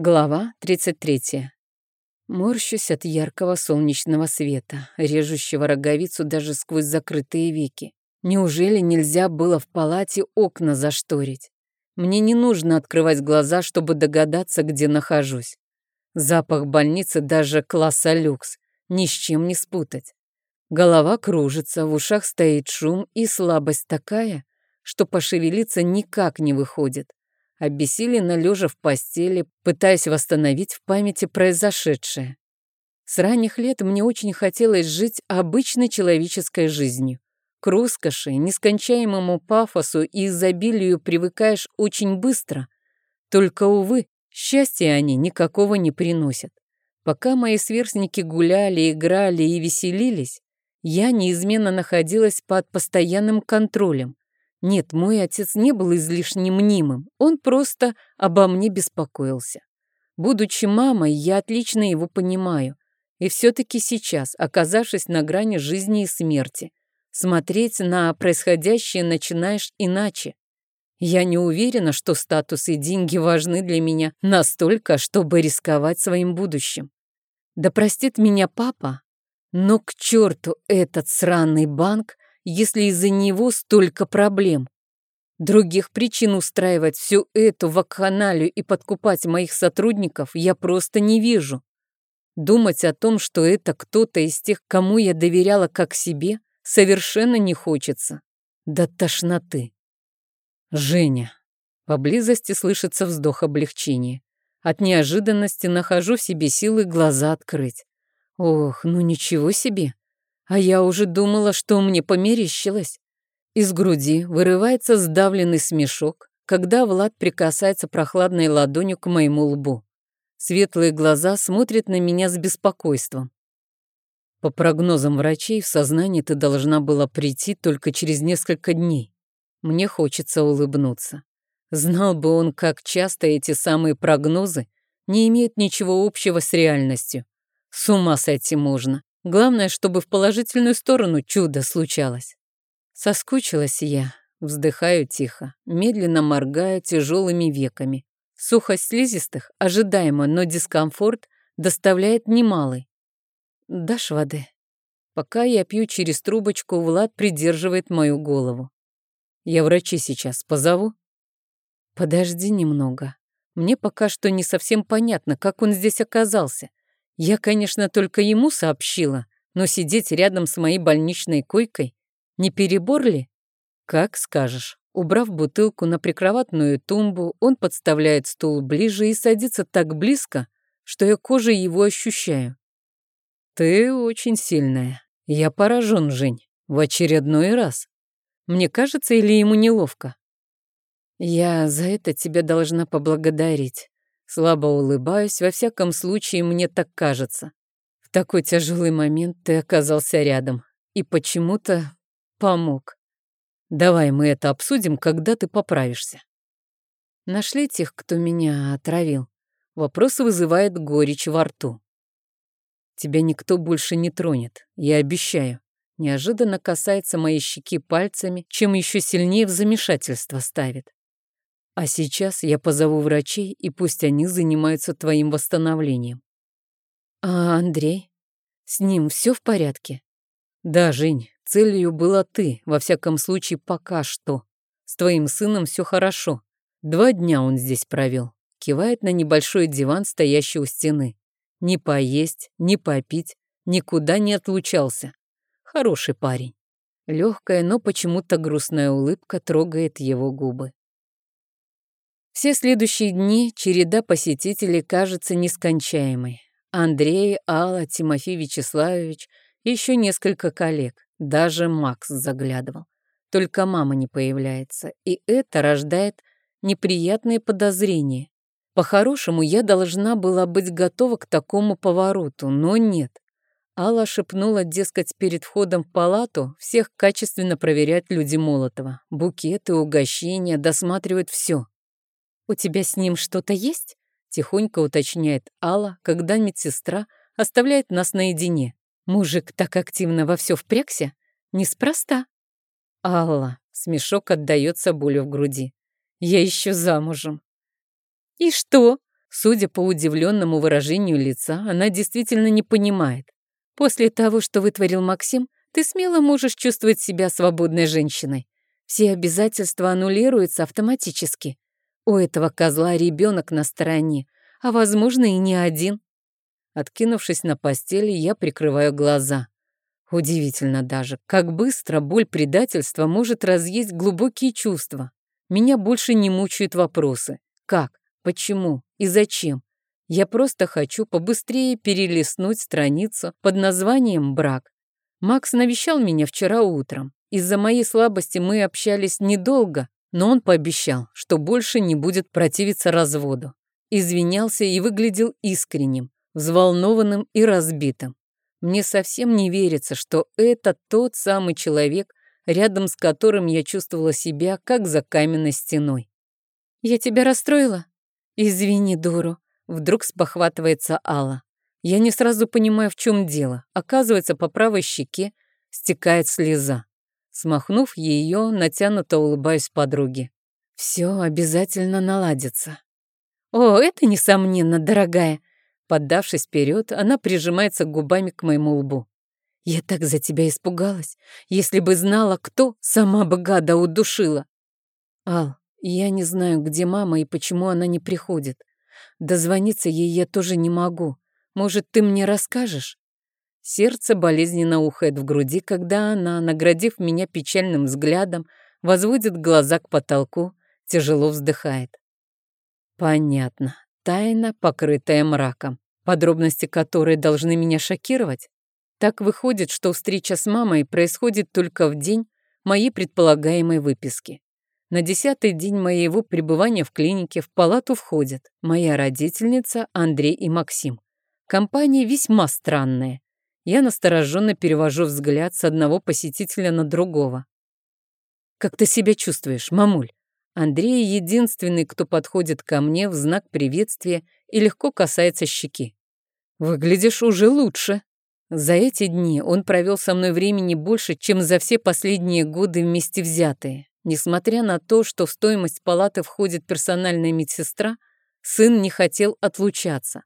Глава 33. Морщусь от яркого солнечного света, режущего роговицу даже сквозь закрытые веки. Неужели нельзя было в палате окна зашторить? Мне не нужно открывать глаза, чтобы догадаться, где нахожусь. Запах больницы даже класса люкс, ни с чем не спутать. Голова кружится, в ушах стоит шум и слабость такая, что пошевелиться никак не выходит обессиленно лежа в постели, пытаясь восстановить в памяти произошедшее. С ранних лет мне очень хотелось жить обычной человеческой жизнью. К роскоши, нескончаемому пафосу и изобилию привыкаешь очень быстро. Только, увы, счастья они никакого не приносят. Пока мои сверстники гуляли, играли и веселились, я неизменно находилась под постоянным контролем. Нет, мой отец не был излишне мнимым, он просто обо мне беспокоился. Будучи мамой, я отлично его понимаю. И все-таки сейчас, оказавшись на грани жизни и смерти, смотреть на происходящее начинаешь иначе. Я не уверена, что статус и деньги важны для меня настолько, чтобы рисковать своим будущим. Да простит меня папа, но к черту этот сраный банк если из-за него столько проблем? Других причин устраивать всю эту вакханалию и подкупать моих сотрудников я просто не вижу. Думать о том, что это кто-то из тех, кому я доверяла как себе, совершенно не хочется. До тошноты. Женя. Поблизости слышится вздох облегчения. От неожиданности нахожу в себе силы глаза открыть. Ох, ну ничего себе. А я уже думала, что мне померещилось. Из груди вырывается сдавленный смешок, когда Влад прикасается прохладной ладонью к моему лбу. Светлые глаза смотрят на меня с беспокойством. По прогнозам врачей, в сознание ты должна была прийти только через несколько дней. Мне хочется улыбнуться. Знал бы он, как часто эти самые прогнозы не имеют ничего общего с реальностью. С ума сойти можно. Главное, чтобы в положительную сторону чудо случалось. Соскучилась я, вздыхаю тихо, медленно моргая тяжелыми веками. Сухость слизистых ожидаемо, но дискомфорт доставляет немалый. Дашь воды? Пока я пью через трубочку, Влад придерживает мою голову. Я врачи сейчас позову? Подожди немного. Мне пока что не совсем понятно, как он здесь оказался. Я, конечно, только ему сообщила, но сидеть рядом с моей больничной койкой не перебор ли? Как скажешь. Убрав бутылку на прикроватную тумбу, он подставляет стул ближе и садится так близко, что я кожей его ощущаю. Ты очень сильная. Я поражен, Жень, в очередной раз. Мне кажется, или ему неловко? Я за это тебя должна поблагодарить. Слабо улыбаюсь, во всяком случае, мне так кажется. В такой тяжелый момент ты оказался рядом и почему-то помог. Давай мы это обсудим, когда ты поправишься. Нашли тех, кто меня отравил. Вопрос вызывает горечь во рту. Тебя никто больше не тронет, я обещаю. Неожиданно касается моей щеки пальцами, чем еще сильнее в замешательство ставит. А сейчас я позову врачей, и пусть они занимаются твоим восстановлением. А Андрей? С ним все в порядке? Да, Жень, целью была ты, во всяком случае, пока что. С твоим сыном все хорошо. Два дня он здесь провел. Кивает на небольшой диван, стоящий у стены. Ни поесть, ни попить, никуда не отлучался. Хороший парень. Легкая, но почему-то грустная улыбка трогает его губы. Все следующие дни череда посетителей кажется нескончаемой. Андрей, Алла, Тимофей Вячеславович еще несколько коллег. Даже Макс заглядывал. Только мама не появляется, и это рождает неприятные подозрения. По-хорошему, я должна была быть готова к такому повороту, но нет. Алла шепнула, дескать, перед входом в палату всех качественно проверять люди Молотова. Букеты, угощения, досматривают все. «У тебя с ним что-то есть?» — тихонько уточняет Алла, когда медсестра оставляет нас наедине. Мужик так активно во все впрягся? Неспроста. Алла, смешок отдается болью в груди. Я еще замужем. И что? Судя по удивленному выражению лица, она действительно не понимает. После того, что вытворил Максим, ты смело можешь чувствовать себя свободной женщиной. Все обязательства аннулируются автоматически. У этого козла ребенок на стороне, а, возможно, и не один. Откинувшись на постели, я прикрываю глаза. Удивительно даже, как быстро боль предательства может разъесть глубокие чувства. Меня больше не мучают вопросы. Как? Почему? И зачем? Я просто хочу побыстрее перелистнуть страницу под названием «Брак». Макс навещал меня вчера утром. Из-за моей слабости мы общались недолго, но он пообещал, что больше не будет противиться разводу. Извинялся и выглядел искренним, взволнованным и разбитым. Мне совсем не верится, что это тот самый человек, рядом с которым я чувствовала себя, как за каменной стеной. «Я тебя расстроила?» «Извини, дуру», — вдруг спохватывается Алла. Я не сразу понимаю, в чем дело. Оказывается, по правой щеке стекает слеза. Смахнув ее, натянуто улыбаюсь подруге. Все обязательно наладится. О, это несомненно, дорогая. Поддавшись вперед, она прижимается губами к моему лбу. Я так за тебя испугалась. Если бы знала, кто, сама бы гада удушила. Ал, я не знаю, где мама и почему она не приходит. Дозвониться ей я тоже не могу. Может, ты мне расскажешь? Сердце болезненно ухает в груди, когда она, наградив меня печальным взглядом, возводит глаза к потолку, тяжело вздыхает. Понятно. Тайна, покрытая мраком, подробности которой должны меня шокировать. Так выходит, что встреча с мамой происходит только в день моей предполагаемой выписки. На десятый день моего пребывания в клинике в палату входят моя родительница, Андрей и Максим. Компания весьма странная. Я настороженно перевожу взгляд с одного посетителя на другого. «Как ты себя чувствуешь, мамуль?» Андрей единственный, кто подходит ко мне в знак приветствия и легко касается щеки. «Выглядишь уже лучше». За эти дни он провел со мной времени больше, чем за все последние годы вместе взятые. Несмотря на то, что в стоимость палаты входит персональная медсестра, сын не хотел отлучаться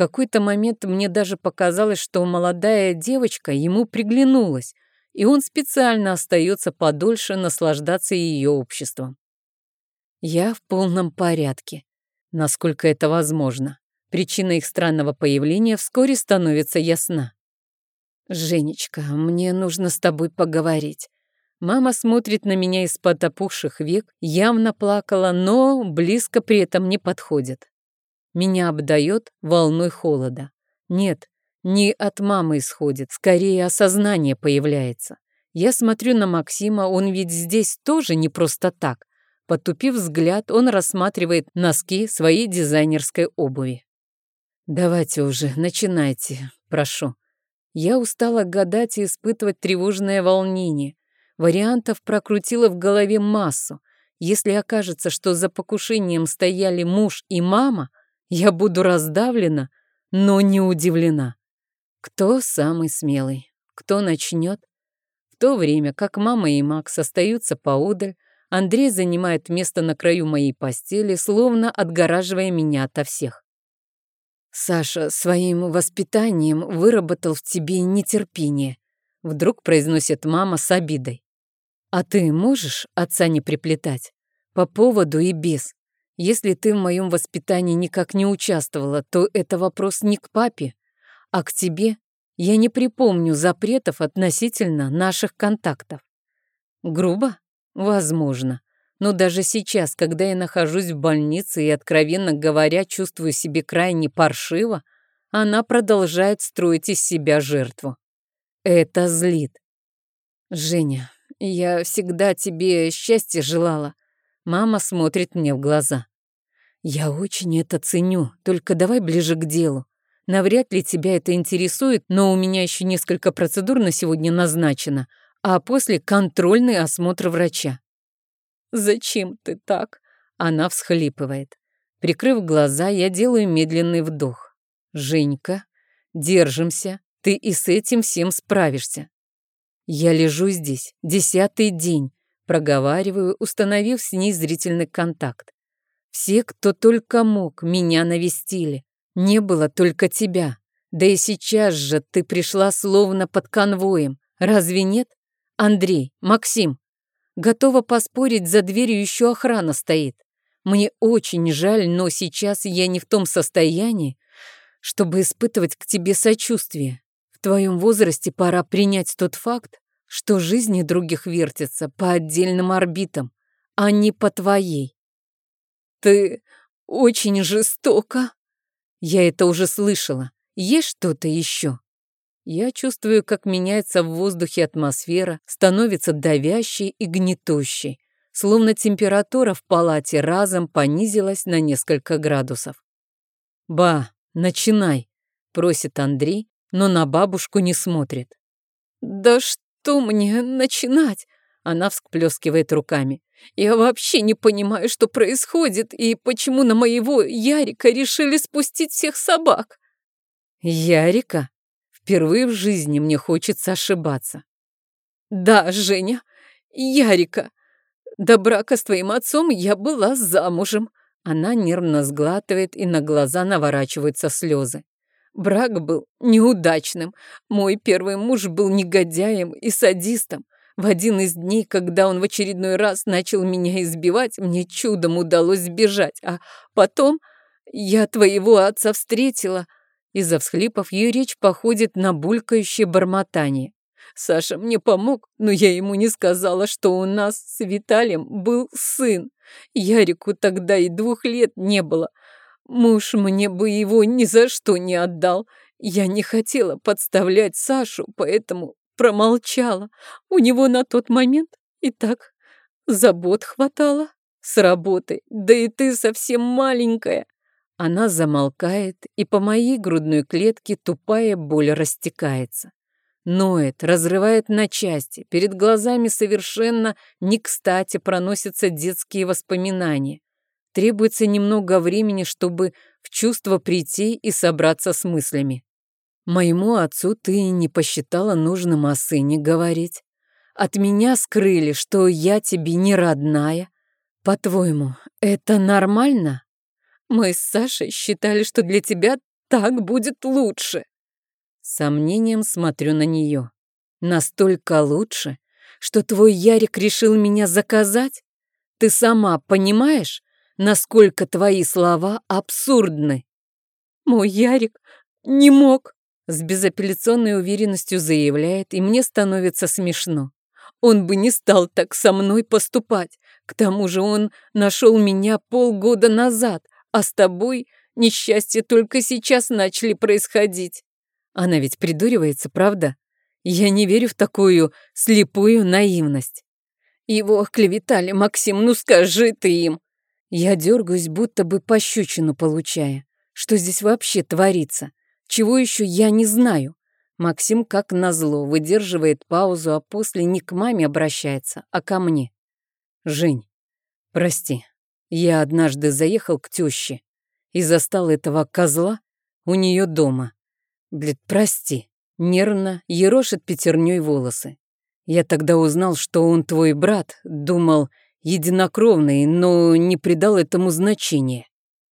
какой-то момент мне даже показалось, что молодая девочка ему приглянулась, и он специально остается подольше наслаждаться ее обществом. Я в полном порядке, насколько это возможно. Причина их странного появления вскоре становится ясна. «Женечка, мне нужно с тобой поговорить». Мама смотрит на меня из-под опухших век, явно плакала, но близко при этом не подходит. Меня обдает волной холода. Нет, не от мамы исходит, скорее осознание появляется. Я смотрю на Максима, он ведь здесь тоже не просто так. Потупив взгляд, он рассматривает носки своей дизайнерской обуви. «Давайте уже, начинайте, прошу». Я устала гадать и испытывать тревожное волнение. Вариантов прокрутила в голове массу. Если окажется, что за покушением стояли муж и мама, я буду раздавлена, но не удивлена. Кто самый смелый? Кто начнет? В то время, как мама и Макс остаются поодаль, Андрей занимает место на краю моей постели, словно отгораживая меня ото всех. «Саша своим воспитанием выработал в тебе нетерпение», вдруг произносит мама с обидой. «А ты можешь отца не приплетать? По поводу и без. Если ты в моем воспитании никак не участвовала, то это вопрос не к папе, а к тебе. Я не припомню запретов относительно наших контактов. Грубо? Возможно. Но даже сейчас, когда я нахожусь в больнице и, откровенно говоря, чувствую себе крайне паршиво, она продолжает строить из себя жертву. Это злит. Женя, я всегда тебе счастья желала. Мама смотрит мне в глаза. «Я очень это ценю, только давай ближе к делу. Навряд ли тебя это интересует, но у меня еще несколько процедур на сегодня назначено, а после контрольный осмотр врача». «Зачем ты так?» Она всхлипывает. Прикрыв глаза, я делаю медленный вдох. «Женька, держимся, ты и с этим всем справишься». Я лежу здесь, десятый день, проговариваю, установив с ней зрительный контакт. Все, кто только мог, меня навестили. Не было только тебя. Да и сейчас же ты пришла словно под конвоем. Разве нет? Андрей, Максим. Готова поспорить, за дверью еще охрана стоит. Мне очень жаль, но сейчас я не в том состоянии, чтобы испытывать к тебе сочувствие. В твоем возрасте пора принять тот факт, что жизни других вертятся по отдельным орбитам, а не по твоей. Ты очень жестоко. Я это уже слышала. Есть что-то еще? Я чувствую, как меняется в воздухе атмосфера, становится давящей и гнетущей, словно температура в палате разом понизилась на несколько градусов. «Ба, начинай», — просит Андрей, но на бабушку не смотрит. «Да что мне начинать?» Она всплескивает руками. «Я вообще не понимаю, что происходит и почему на моего Ярика решили спустить всех собак». «Ярика? Впервые в жизни мне хочется ошибаться». «Да, Женя, Ярика. До брака с твоим отцом я была замужем». Она нервно сглатывает, и на глаза наворачиваются слезы. Брак был неудачным. Мой первый муж был негодяем и садистом. В один из дней, когда он в очередной раз начал меня избивать, мне чудом удалось сбежать, а потом я твоего отца встретила. Из-за всхлипов ее речь походит на булькающее бормотание. Саша мне помог, но я ему не сказала, что у нас с Виталием был сын. Ярику тогда и двух лет не было. Муж мне бы его ни за что не отдал. Я не хотела подставлять Сашу, поэтому промолчала. У него на тот момент и так забот хватало с работы. Да и ты совсем маленькая. Она замолкает, и по моей грудной клетке тупая боль растекается. Ноет, разрывает на части, перед глазами совершенно не кстати проносятся детские воспоминания. Требуется немного времени, чтобы в чувство прийти и собраться с мыслями. Моему отцу ты не посчитала нужным о сыне говорить. От меня скрыли, что я тебе не родная. По-твоему, это нормально? Мы с Сашей считали, что для тебя так будет лучше. сомнением смотрю на нее. Настолько лучше, что твой Ярик решил меня заказать? Ты сама понимаешь, насколько твои слова абсурдны? Мой Ярик не мог. С безапелляционной уверенностью заявляет, и мне становится смешно. Он бы не стал так со мной поступать. К тому же он нашел меня полгода назад, а с тобой несчастья только сейчас начали происходить. Она ведь придуривается, правда? Я не верю в такую слепую наивность. Его клеветали, Максим, ну скажи ты им. Я дергаюсь, будто бы пощечину получая. Что здесь вообще творится? Чего еще я не знаю? Максим, как назло, выдерживает паузу, а после не к маме обращается, а ко мне. «Жень, прости, я однажды заехал к тёще и застал этого козла у нее дома. Блин, прости, нервно ерошит пятерней волосы. Я тогда узнал, что он твой брат, думал, единокровный, но не придал этому значения.